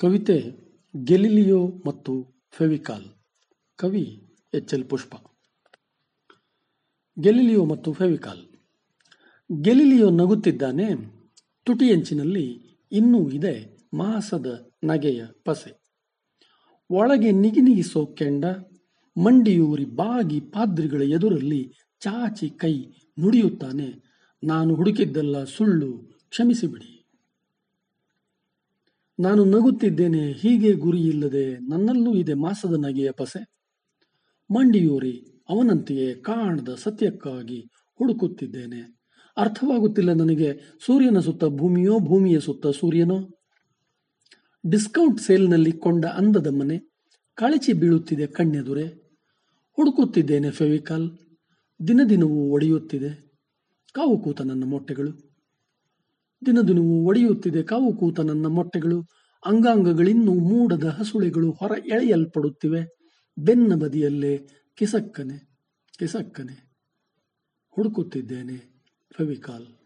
ಕವಿತೆ ಗೆಲಿಲಿಯೋ ಮತ್ತು ಫೆವಿಕಾಲ್. ಕವಿ ಎಚ್ ಎಲ್ ಪುಷ್ಪ. ಗೆಲಿಲಿಯೋ ಮತ್ತು ಫೆವಿಕಾಲ್. ಗೆಲಿಲಿಯೋ ನಗುತ್ತಿದ್ದಾನೆ, ತುಟಿಯಂಚಿನಲ್ಲಿ ಇನ್ನೂ ಇದೆ ಮಾಸದ ನಗೆಯ ಪಸೆ. ಒಳಗೆ ನಿಗಿನಿಗಿಸೋ ಕೆಂಡ, ಮಂಡಿಯೂರಿ ಬಾಗಿ ಪಾದ್ರಿಗಳ ಎದುರಲ್ಲಿ ಚಾಚಿ ಕೈ ನುಡಿಯುತ್ತಾನೆ, ನಾನು ಹುಡುಕಿದ್ದೆಲ್ಲ ಸುಳ್ಳು, ಕ್ಷಮಿಸಿಬಿಡಿ. ನಾನು ನಗುತ್ತಿದ್ದೇನೆ, ಹೀಗೆ ಗುರಿಯಿಲ್ಲದೆ ನನ್ನಲ್ಲೂ ಇದೆ ಮಾಸದ ನಗೆಯ ಪಸೆ. ಮಂಡಿಯೂರಿ, ಅವನಂತೆಯೇ ಕಾಣದ ಸತ್ಯಕ್ಕಾಗಿ ಹುಡುಕುತ್ತಿದ್ದೇನೆ. ಅರ್ಥವಾಗುತ್ತಿಲ್ಲ ನನಗೆ, ಸೂರ್ಯನ ಸುತ್ತ ಭೂಮಿಯೋ, ಭೂಮಿಯ ಸುತ್ತ ಸೂರ್ಯನೋ? ಡಿಸ್ಕೌಂಟ್ ಸೇಲ್ನಲ್ಲಿ ಕೊಂಡ ಅಂದದ ಮನೆ, ಕಳಚಿ ಬೀಳುತ್ತಿದೆ ಕಣ್ಣೆದುರೆ. ಹುಡುಕುತ್ತಿದ್ದೇನೆ ಫೆವಿಕಾಲ್ ದಿನ ದಿನವೂ ಒಡೆಯುತ್ತಿದೆ. ಕಾವು ಕೂತ ನನ್ನ ಮೊಟ್ಟೆಗಳು. ದಿನ ದಿನವೂ ಒಡೆಯುತ್ತಿದೆ. ಕಾವು ಕೂತ ನನ್ನ ಮೊಟ್ಟೆಗಳು, ಅಂಗಾಂಗಗಳಿನ್ನೂ ಮೂಡದ ಹಸುಳೆಗಳು ಹೊರ ಎಳೆಯಲ್ಪಡುತ್ತಿವೆ. ಬೆನ್ನ ಬದಿಯಲ್ಲೇ ಕಿಸಕ್ಕನೆ ಕಿಸಕ್ಕನೆ ಹುಡುಕುತ್ತಿದ್ದೇನೆ ಫೆವಿಕಾಲ್.